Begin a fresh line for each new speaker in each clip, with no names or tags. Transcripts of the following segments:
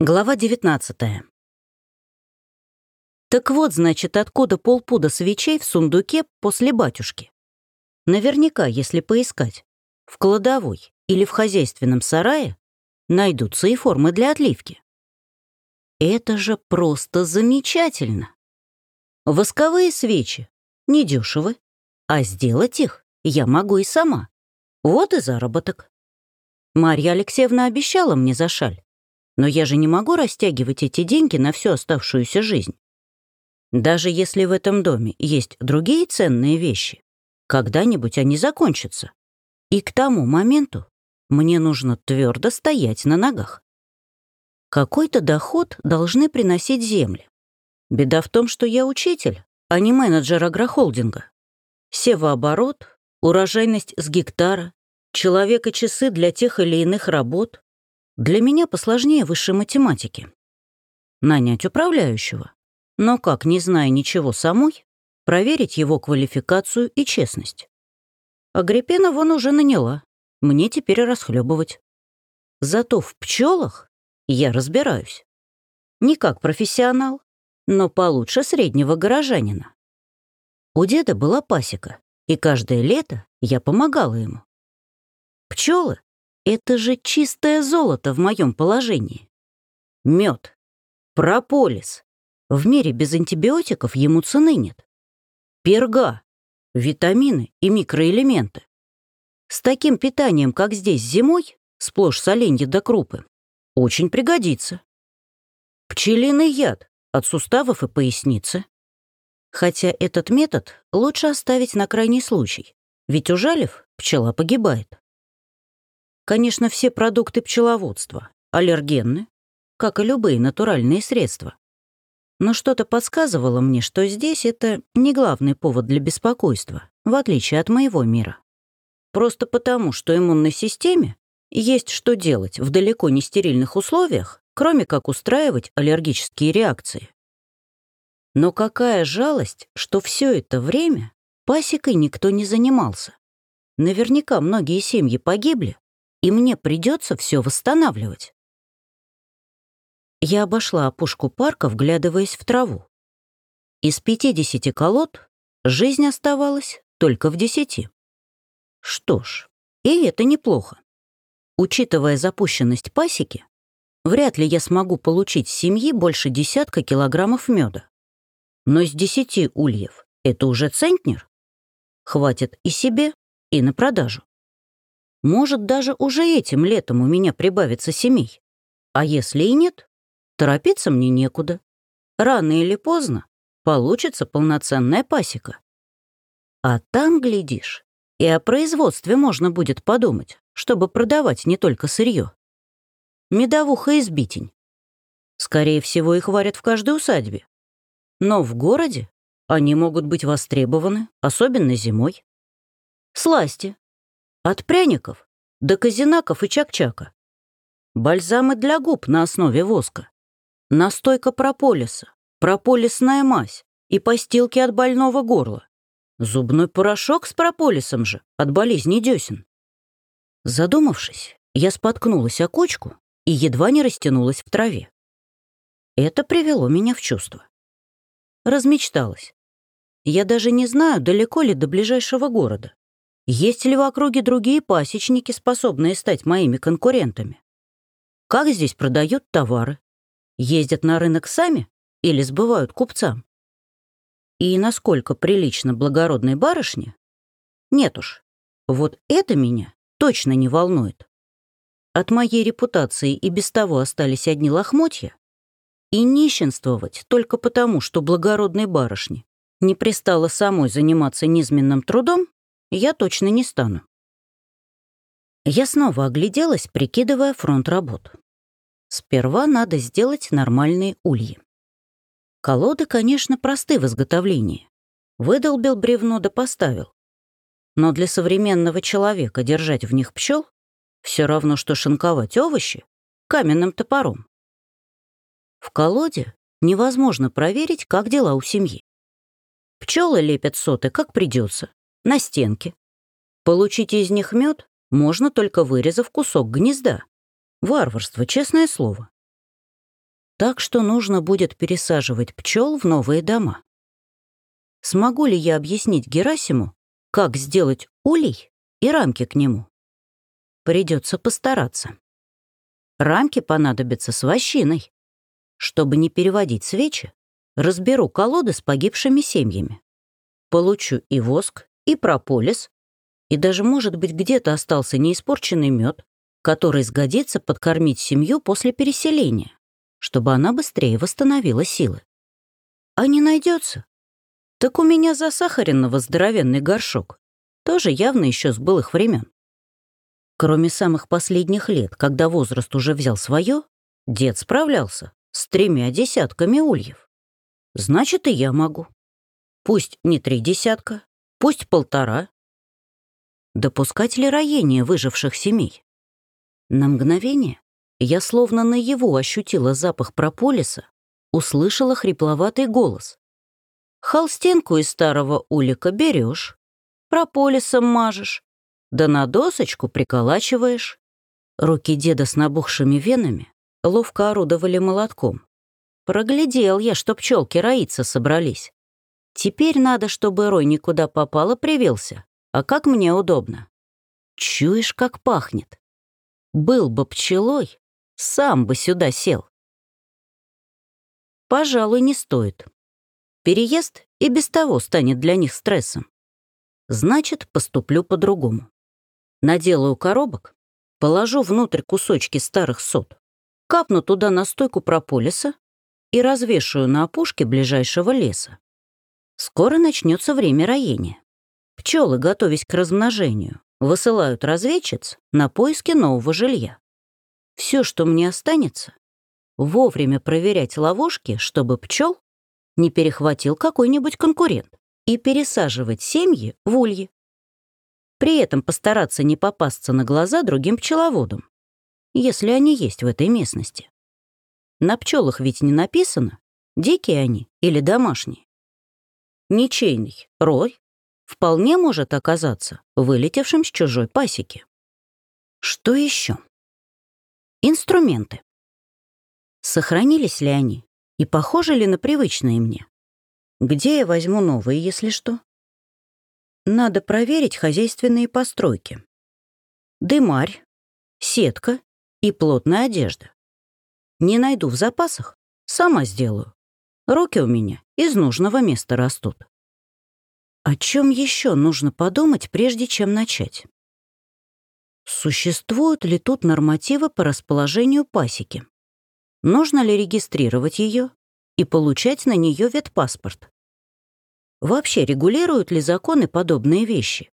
Глава 19 Так вот, значит, откуда полпуда свечей в сундуке после батюшки. Наверняка, если поискать, в кладовой или в хозяйственном сарае найдутся и формы для отливки. Это же просто замечательно. Восковые свечи недешевы, а сделать их я могу и сама. Вот и заработок. Марья Алексеевна обещала мне за шаль. Но я же не могу растягивать эти деньги на всю оставшуюся жизнь. Даже если в этом доме есть другие ценные вещи, когда-нибудь они закончатся. И к тому моменту мне нужно твердо стоять на ногах. Какой-то доход должны приносить земли. Беда в том, что я учитель, а не менеджер агрохолдинга. Севооборот, урожайность с гектара, человека часы для тех или иных работ, для меня посложнее высшей математики. Нанять управляющего. Но как, не зная ничего самой, проверить его квалификацию и честность? Агриппина вон уже наняла. Мне теперь расхлебывать. Зато в пчелах я разбираюсь. Не как профессионал, но получше среднего горожанина. У деда была пасека, и каждое лето я помогала ему. Пчелы это же чистое золото в моем положении. Мед, прополис. В мире без антибиотиков ему цены нет. Перга, витамины и микроэлементы. С таким питанием, как здесь зимой, сплошь соленья до крупы, очень пригодится. Пчелиный яд от суставов и поясницы. Хотя этот метод лучше оставить на крайний случай, ведь ужалив, пчела погибает. Конечно, все продукты пчеловодства аллергенны, как и любые натуральные средства. Но что-то подсказывало мне, что здесь это не главный повод для беспокойства, в отличие от моего мира. Просто потому, что иммунной системе есть что делать в далеко не стерильных условиях, кроме как устраивать аллергические реакции. Но какая жалость, что все это время пасекой никто не занимался. Наверняка многие семьи погибли, и мне придется все восстанавливать. Я обошла опушку парка, вглядываясь в траву. Из 50 колод жизнь оставалась только в десяти. Что ж, и это неплохо. Учитывая запущенность пасеки, вряд ли я смогу получить с семьи больше десятка килограммов меда. Но с десяти ульев это уже центнер. Хватит и себе, и на продажу. Может, даже уже этим летом у меня прибавится семей. А если и нет, торопиться мне некуда. Рано или поздно получится полноценная пасека. А там, глядишь, и о производстве можно будет подумать, чтобы продавать не только сырье. Медовуха и сбитень. Скорее всего, их варят в каждой усадьбе. Но в городе они могут быть востребованы, особенно зимой. Сласти, от пряников до казинаков и чак-чака. Бальзамы для губ на основе воска. Настойка прополиса, прополисная мазь и постилки от больного горла. Зубной порошок с прополисом же, от болезни десен. Задумавшись, я споткнулась о кочку и едва не растянулась в траве. Это привело меня в чувство. Размечталась. Я даже не знаю, далеко ли до ближайшего города. Есть ли в округе другие пасечники, способные стать моими конкурентами? Как здесь продают товары? Ездят на рынок сами или сбывают купцам? И насколько прилично благородной барышне? Нет уж, вот это меня точно не волнует. От моей репутации и без того остались одни лохмотья. И нищенствовать только потому, что благородной барышне не пристало самой заниматься низменным трудом, я точно не стану. Я снова огляделась, прикидывая фронт работ. Сперва надо сделать нормальные ульи. Колоды, конечно, просты в изготовлении. Выдолбил бревно да поставил. Но для современного человека держать в них пчел все равно, что шинковать овощи каменным топором. В колоде невозможно проверить, как дела у семьи. Пчелы лепят соты, как придется, на стенке. Получить из них мед можно только вырезав кусок гнезда. Варварство, честное слово. Так что нужно будет пересаживать пчел в новые дома. Смогу ли я объяснить Герасиму, как сделать улей и рамки к нему? Придется постараться. Рамки понадобятся с вощиной. Чтобы не переводить свечи, разберу колоды с погибшими семьями. Получу и воск, и прополис, и даже, может быть, где-то остался неиспорченный мед, который сгодится подкормить семью после переселения, чтобы она быстрее восстановила силы. А не найдется? Так у меня засахаренного здоровенный горшок, тоже явно еще с былых времен. Кроме самых последних лет, когда возраст уже взял свое, дед справлялся с тремя десятками ульев. Значит, и я могу. Пусть не три десятка, пусть полтора. Допускать ли роение выживших семей? На мгновение я словно наяву ощутила запах прополиса, услышала хрипловатый голос. «Холстинку из старого улика берешь, прополисом мажешь, да на досочку приколачиваешь. Руки деда с набухшими венами ловко орудовали молотком. Проглядел я, что пчелки роиться собрались. Теперь надо, чтобы рой никуда попало привился, а как мне удобно. Чуешь, как пахнет. Был бы пчелой, сам бы сюда сел. Пожалуй, не стоит. Переезд и без того станет для них стрессом. Значит, поступлю по-другому. Наделаю коробок, положу внутрь кусочки старых сот, капну туда настойку прополиса и развешаю на опушке ближайшего леса. Скоро начнется время роения. Пчелы, готовясь к размножению, высылают разведчиц на поиски нового жилья. Все, что мне останется, вовремя проверять ловушки, чтобы пчел не перехватил какой-нибудь конкурент и пересаживать семьи в ульи. При этом постараться не попасться на глаза другим пчеловодам, если они есть в этой местности. На пчелах ведь не написано, дикие они или домашние. Ничейный рой вполне может оказаться вылетевшим с чужой пасеки. Что еще? Инструменты. Сохранились ли они и похожи ли на привычные мне? Где я возьму новые, если что? Надо проверить хозяйственные постройки. Дымарь, сетка и плотная одежда. Не найду в запасах, сама сделаю. Руки у меня из нужного места растут. О чем еще нужно подумать, прежде чем начать? Существуют ли тут нормативы по расположению пасеки? Нужно ли регистрировать ее и получать на нее ветпаспорт? Вообще регулируют ли законы подобные вещи?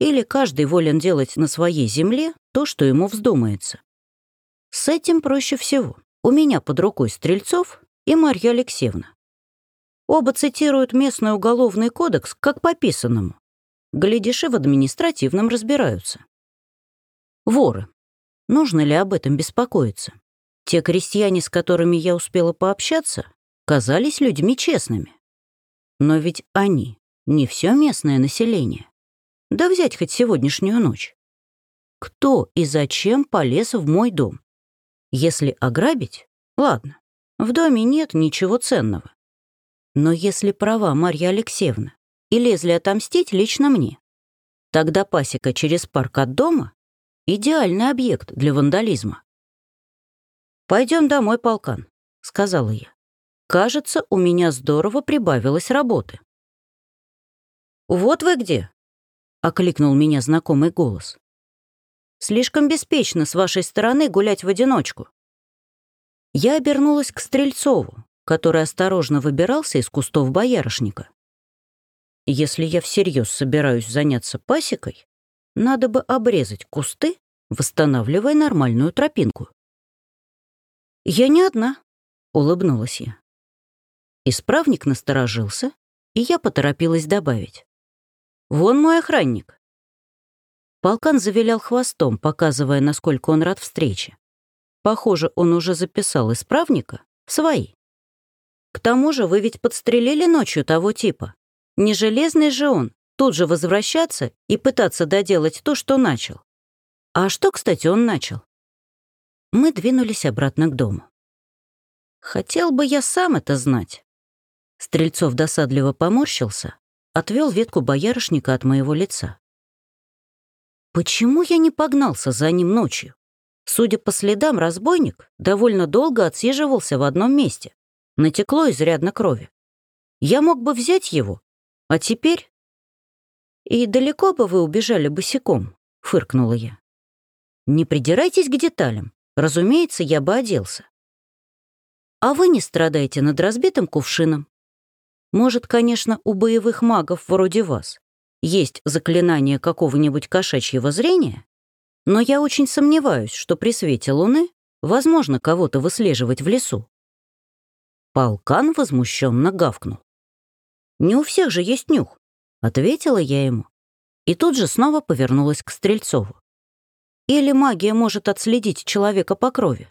Или каждый волен делать на своей земле то, что ему вздумается? С этим проще всего. У меня под рукой Стрельцов и Марья Алексеевна. Оба цитируют местный уголовный кодекс как по писанному. Глядишь, и в административном разбираются. Воры. Нужно ли об этом беспокоиться? Те крестьяне, с которыми я успела пообщаться, казались людьми честными. Но ведь они не все местное население. Да взять хоть сегодняшнюю ночь. Кто и зачем полез в мой дом? Если ограбить, ладно, в доме нет ничего ценного. Но если права Марья Алексеевна и лезли отомстить лично мне, тогда пасека через парк от дома — идеальный объект для вандализма. «Пойдем домой, полкан», — сказала я. Кажется, у меня здорово прибавилось работы. «Вот вы где!» — окликнул меня знакомый голос. «Слишком беспечно с вашей стороны гулять в одиночку». Я обернулась к Стрельцову, который осторожно выбирался из кустов боярышника. Если я всерьез собираюсь заняться пасекой, надо бы обрезать кусты, восстанавливая нормальную тропинку. «Я не одна», — улыбнулась я. Исправник насторожился, и я поторопилась добавить. «Вон мой охранник». Полкан завилял хвостом, показывая, насколько он рад встрече. Похоже, он уже записал исправника в свои. К тому же вы ведь подстрелили ночью того типа. Не железный же он, тут же возвращаться и пытаться доделать то, что начал. А что, кстати, он начал? Мы двинулись обратно к дому. Хотел бы я сам это знать. Стрельцов досадливо поморщился, отвел ветку боярышника от моего лица. Почему я не погнался за ним ночью? Судя по следам, разбойник довольно долго отсиживался в одном месте. Натекло изрядно крови. Я мог бы взять его, а теперь... «И далеко бы вы убежали босиком?» — фыркнула я. «Не придирайтесь к деталям. Разумеется, я бы оделся. А вы не страдаете над разбитым кувшином. Может, конечно, у боевых магов вроде вас есть заклинание какого-нибудь кошачьего зрения, но я очень сомневаюсь, что при свете луны возможно кого-то выслеживать в лесу. Полкан возмущенно гавкнул. «Не у всех же есть нюх», — ответила я ему. И тут же снова повернулась к Стрельцову. «Или магия может отследить человека по крови?»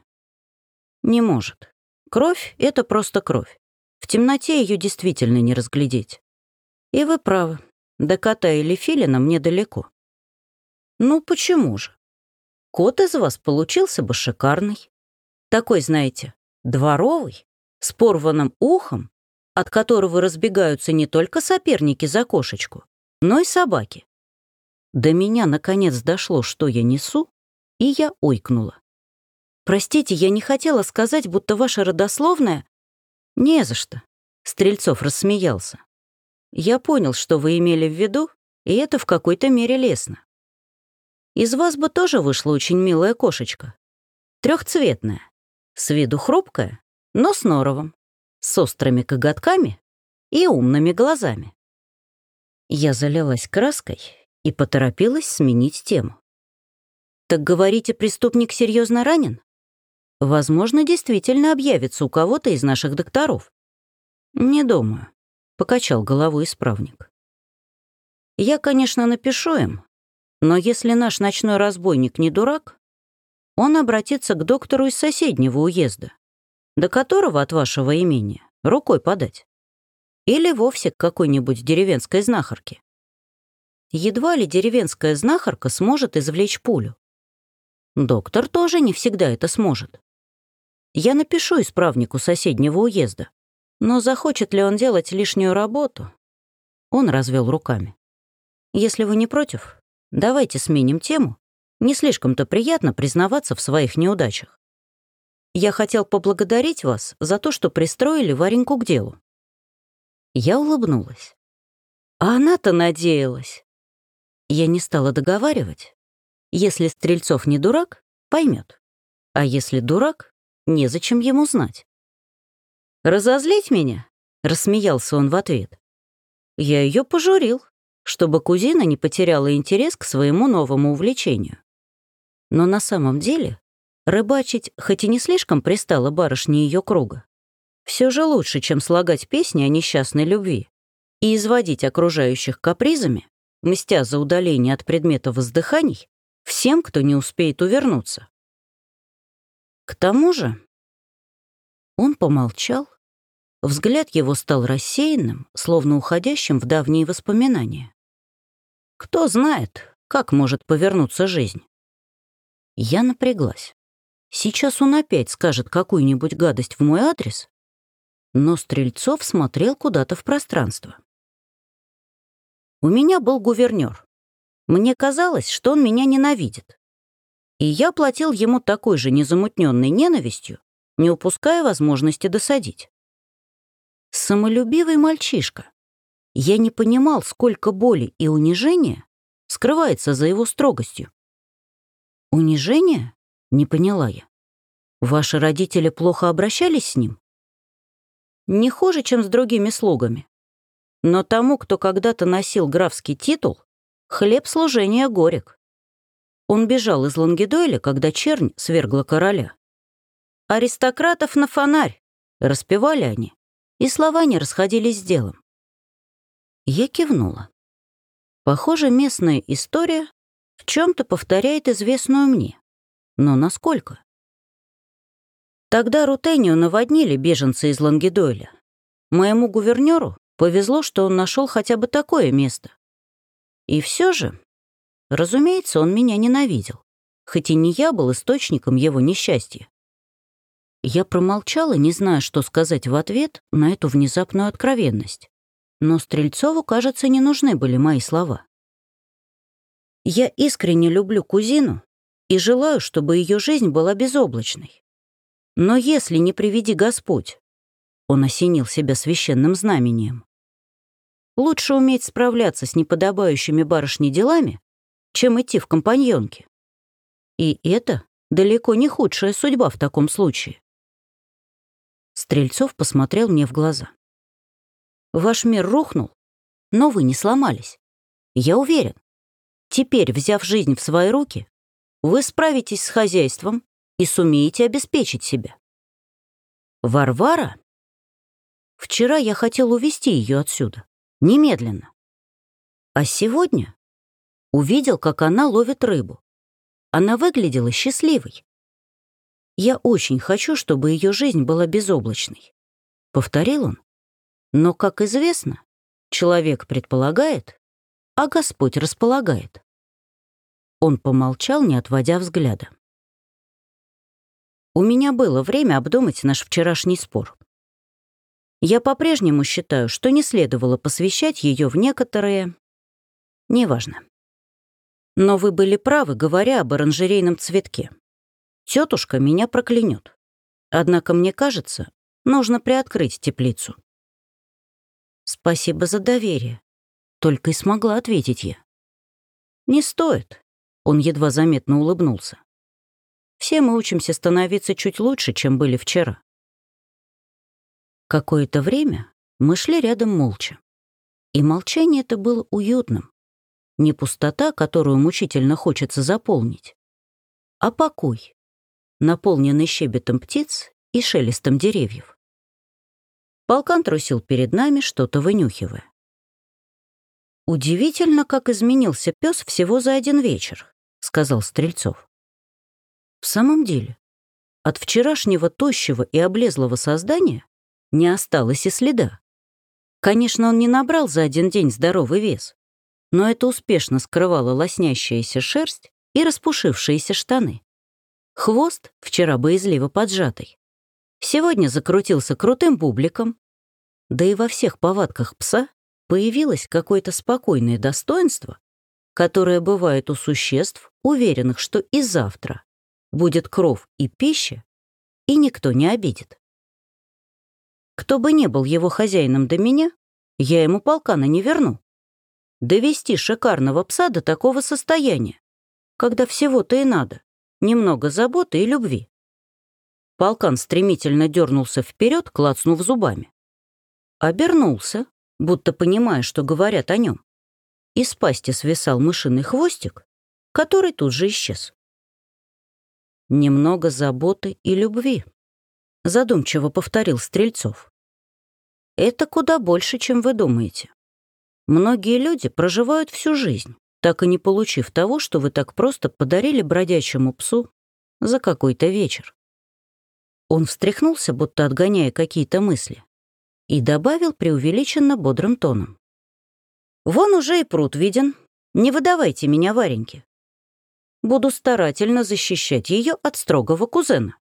«Не может. Кровь — это просто кровь. В темноте ее действительно не разглядеть. И вы правы, до кота или филина мне далеко. Ну почему же? Кот из вас получился бы шикарный. Такой, знаете, дворовый, с порванным ухом, от которого разбегаются не только соперники за кошечку, но и собаки. До меня наконец дошло, что я несу, и я ойкнула. Простите, я не хотела сказать, будто ваша родословная... Не за что. Стрельцов рассмеялся. Я понял, что вы имели в виду, и это в какой-то мере лестно. Из вас бы тоже вышла очень милая кошечка. Трехцветная, с виду хрупкая, но с норовом, с острыми коготками и умными глазами. Я залилась краской и поторопилась сменить тему. «Так говорите, преступник серьезно ранен?» «Возможно, действительно объявится у кого-то из наших докторов». «Не думаю», — покачал головой исправник. «Я, конечно, напишу им, но если наш ночной разбойник не дурак, он обратится к доктору из соседнего уезда, до которого от вашего имения рукой подать. Или вовсе к какой-нибудь деревенской знахарке. Едва ли деревенская знахарка сможет извлечь пулю. Доктор тоже не всегда это сможет. Я напишу исправнику соседнего уезда, но захочет ли он делать лишнюю работу? Он развел руками. Если вы не против, Давайте сменим тему. Не слишком-то приятно признаваться в своих неудачах. Я хотел поблагодарить вас за то, что пристроили Вареньку к делу. Я улыбнулась. А она-то надеялась. Я не стала договаривать. Если Стрельцов не дурак, поймет. А если дурак, незачем ему знать. «Разозлить меня?» — рассмеялся он в ответ. Я ее пожурил чтобы кузина не потеряла интерес к своему новому увлечению. Но на самом деле рыбачить хоть и не слишком пристала барышне ее круга. Все же лучше, чем слагать песни о несчастной любви и изводить окружающих капризами, мстя за удаление от предмета воздыханий всем, кто не успеет увернуться. К тому же он помолчал, взгляд его стал рассеянным, словно уходящим в давние воспоминания. Кто знает, как может повернуться жизнь. Я напряглась. Сейчас он опять скажет какую-нибудь гадость в мой адрес, но Стрельцов смотрел куда-то в пространство. У меня был гувернер. Мне казалось, что он меня ненавидит. И я платил ему такой же незамутненной ненавистью, не упуская возможности досадить. Самолюбивый мальчишка, я не понимал, сколько боли и унижения скрывается за его строгостью. «Унижение?» — не поняла я. «Ваши родители плохо обращались с ним?» «Не хуже, чем с другими слугами. Но тому, кто когда-то носил графский титул, хлеб служения горек. Он бежал из Лангедойля, когда чернь свергла короля. «Аристократов на фонарь!» — распевали они, и слова не расходились с делом. Я кивнула. Похоже, местная история в чем-то повторяет известную мне. Но насколько? Тогда Рутению наводнили беженцы из Лангедойля. Моему гувернеру повезло, что он нашел хотя бы такое место. И все же, разумеется, он меня ненавидел, хоть и не я был источником его несчастья. Я промолчала, не зная, что сказать в ответ на эту внезапную откровенность. Но Стрельцову, кажется, не нужны были мои слова. Я искренне люблю кузину и желаю, чтобы ее жизнь была безоблачной. Но если не приведи Господь, он осенил себя священным знамением, лучше уметь справляться с неподобающими барышни делами, чем идти в компаньонки. И это далеко не худшая судьба в таком случае. Стрельцов посмотрел мне в глаза. Ваш мир рухнул, но вы не сломались. Я уверен. Теперь, взяв жизнь в свои руки, вы справитесь с хозяйством и сумеете обеспечить себя. Варвара? Вчера я хотел увести ее отсюда. Немедленно. А сегодня увидел, как она ловит рыбу. Она выглядела счастливой. Я очень хочу, чтобы ее жизнь была безоблачной. Повторил он. Но, как известно, человек предполагает, а Господь располагает. Он помолчал, не отводя взгляда. У меня было время обдумать наш вчерашний спор. Я по-прежнему считаю, что не следовало посвящать ее в некоторые... Неважно. Но вы были правы, говоря об оранжерейном цветке. Тетушка меня проклянет. Однако, мне кажется, нужно приоткрыть теплицу. Спасибо за доверие. Только и смогла ответить я. Не стоит. Он едва заметно улыбнулся. Все мы учимся становиться чуть лучше, чем были вчера. Какое-то время мы шли рядом молча. И молчание это было уютным. Не пустота, которую мучительно хочется заполнить, а покой, наполненный щебетом птиц и шелестом деревьев. Полкан трусил перед нами, что-то вынюхивая. «Удивительно, как изменился пес всего за один вечер», — сказал Стрельцов. «В самом деле, от вчерашнего тощего и облезлого создания не осталось и следа. Конечно, он не набрал за один день здоровый вес, но это успешно скрывало лоснящаяся шерсть и распушившиеся штаны. Хвост, вчера боязливо поджатый, сегодня закрутился крутым бубликом, да и во всех повадках пса появилось какое-то спокойное достоинство, которое бывает у существ, уверенных, что и завтра будет кров и пища, и никто не обидит. Кто бы ни был его хозяином до меня, я ему полкана не верну довести шикарного пса до такого состояния, когда всего-то и надо, немного заботы и любви. Полкан стремительно дернулся вперед, клацнув зубами. Обернулся, будто понимая, что говорят о нем. Из пасти свисал мышиный хвостик, который тут же исчез. «Немного заботы и любви», — задумчиво повторил Стрельцов. «Это куда больше, чем вы думаете. Многие люди проживают всю жизнь, так и не получив того, что вы так просто подарили бродячему псу за какой-то вечер. Он встряхнулся, будто отгоняя какие-то мысли, и добавил преувеличенно бодрым тоном. «Вон уже и пруд виден. Не выдавайте меня Вареньке. Буду старательно защищать ее от строгого кузена».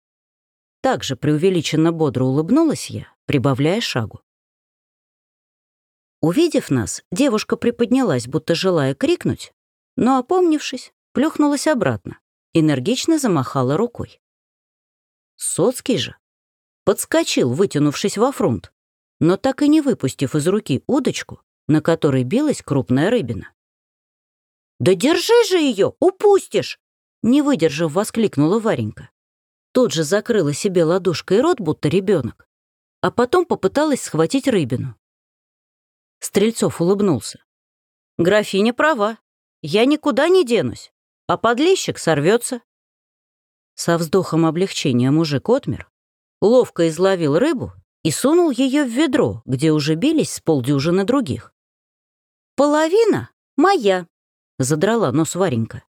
Также преувеличенно бодро улыбнулась я, прибавляя шагу. Увидев нас, девушка приподнялась, будто желая крикнуть, но, опомнившись, плюхнулась обратно, энергично замахала рукой. Соцкий же подскочил, вытянувшись во фронт, но так и не выпустив из руки удочку, на которой билась крупная рыбина. «Да держи же ее, упустишь!» Не выдержав, воскликнула Варенька. Тут же закрыла себе ладошкой рот, будто ребенок, а потом попыталась схватить рыбину. Стрельцов улыбнулся. «Графиня права. Я никуда не денусь, а подлещик сорвется. Со вздохом облегчения мужик отмер, ловко изловил рыбу и сунул ее в ведро, где уже бились с полдюжины других. «Половина моя», — задрала нос Варенька.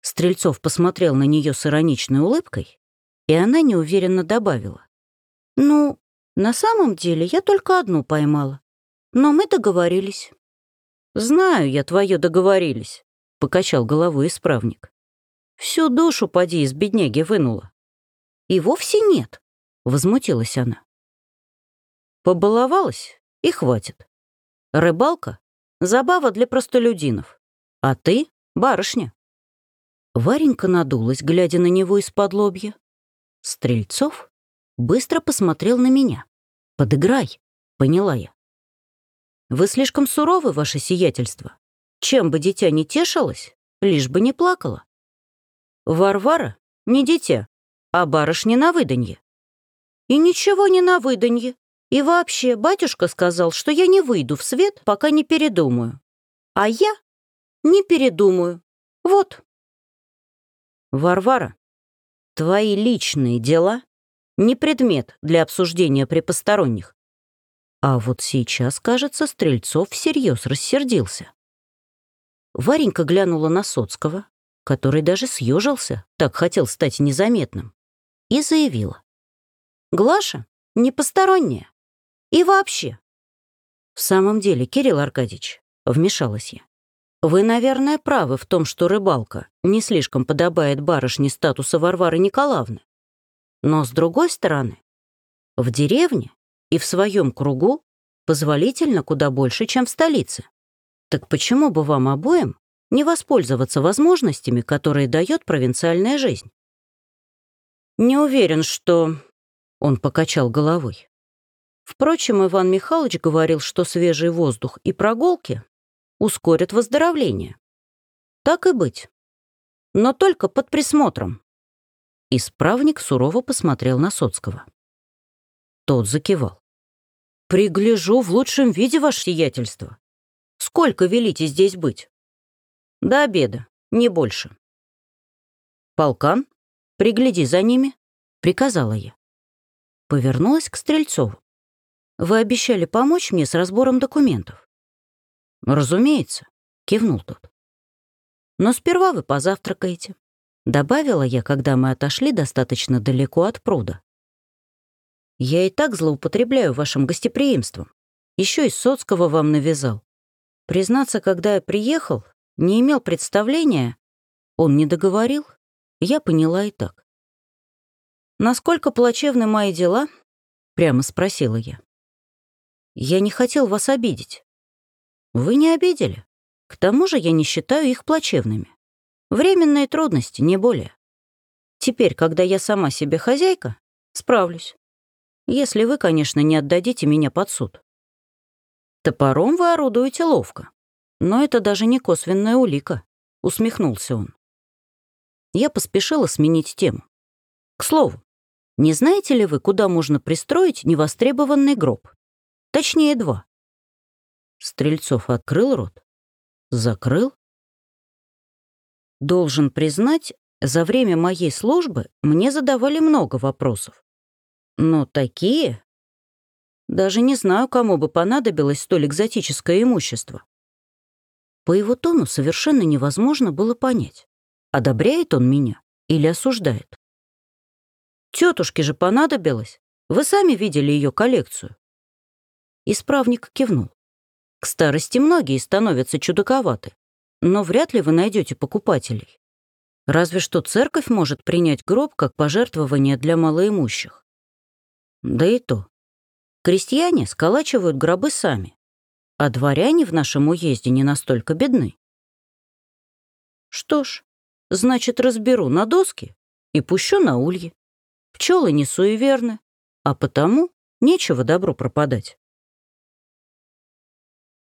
Стрельцов посмотрел на нее с ироничной улыбкой, и она неуверенно добавила. «Ну, на самом деле я только одну поймала. Но мы договорились». «Знаю я твое договорились», — покачал головой исправник. «Всю душу поди из бедняги вынула. и вовсе нет», — возмутилась она. Побаловалась и хватит. Рыбалка — забава для простолюдинов, а ты — барышня. Варенька надулась, глядя на него из-под лобья. Стрельцов быстро посмотрел на меня. «Подыграй», — поняла я. «Вы слишком суровы, ваше сиятельство. Чем бы дитя не тешилось, лишь бы не плакала. Варвара не дитя, а барышня на выданье. И ничего не на выданье. И вообще, батюшка сказал, что я не выйду в свет, пока не передумаю. А я не передумаю. Вот. Варвара, твои личные дела не предмет для обсуждения при посторонних. А вот сейчас, кажется, Стрельцов всерьез рассердился. Варенька глянула на Соцкого, который даже съежился, так хотел стать незаметным, и заявила. «Глаша не посторонняя. И вообще». «В самом деле, Кирилл Аркадьевич», — вмешалась я, «вы, наверное, правы в том, что рыбалка не слишком подобает барышне статуса Варвары Николаевны. Но, с другой стороны, в деревне и в своем кругу позволительно куда больше, чем в столице. Так почему бы вам обоим не воспользоваться возможностями, которые дает провинциальная жизнь? Не уверен, что... Он покачал головой. Впрочем, Иван Михайлович говорил, что свежий воздух и прогулки ускорят выздоровление. Так и быть. Но только под присмотром. Исправник сурово посмотрел на Соцкого. Тот закивал. «Пригляжу в лучшем виде, ваше сиятельство. Сколько велите здесь быть? До обеда, не больше. Полкан, пригляди за ними, приказала я. Повернулась к Стрельцову. Вы обещали помочь мне с разбором документов. Разумеется, кивнул тот. Но сперва вы позавтракаете. Добавила я, когда мы отошли достаточно далеко от пруда. Я и так злоупотребляю вашим гостеприимством. Еще и Соцкого вам навязал. Признаться, когда я приехал, не имел представления, он не договорил, я поняла и так. «Насколько плачевны мои дела?» — прямо спросила я. «Я не хотел вас обидеть». «Вы не обидели. К тому же я не считаю их плачевными. Временные трудности, не более. Теперь, когда я сама себе хозяйка, справлюсь. Если вы, конечно, не отдадите меня под суд». Топором вы орудуете ловко. Но это даже не косвенная улика, усмехнулся он. Я поспешила сменить тему. К слову, не знаете ли вы, куда можно пристроить невостребованный гроб? Точнее, два. Стрельцов открыл рот, закрыл. Должен признать, за время моей службы мне задавали много вопросов. Но такие, даже не знаю, кому бы понадобилось столь экзотическое имущество. По его тону совершенно невозможно было понять, одобряет он меня или осуждает. Тетушке же понадобилось. Вы сами видели ее коллекцию. Исправник кивнул. К старости многие становятся чудаковаты, но вряд ли вы найдете покупателей. Разве что церковь может принять гроб как пожертвование для малоимущих. Да и то. Крестьяне сколачивают гробы сами, а дворяне в нашем уезде не настолько бедны. Что ж, значит, разберу на доски и пущу на ульи. Пчелы не суеверны, а потому нечего добру пропадать.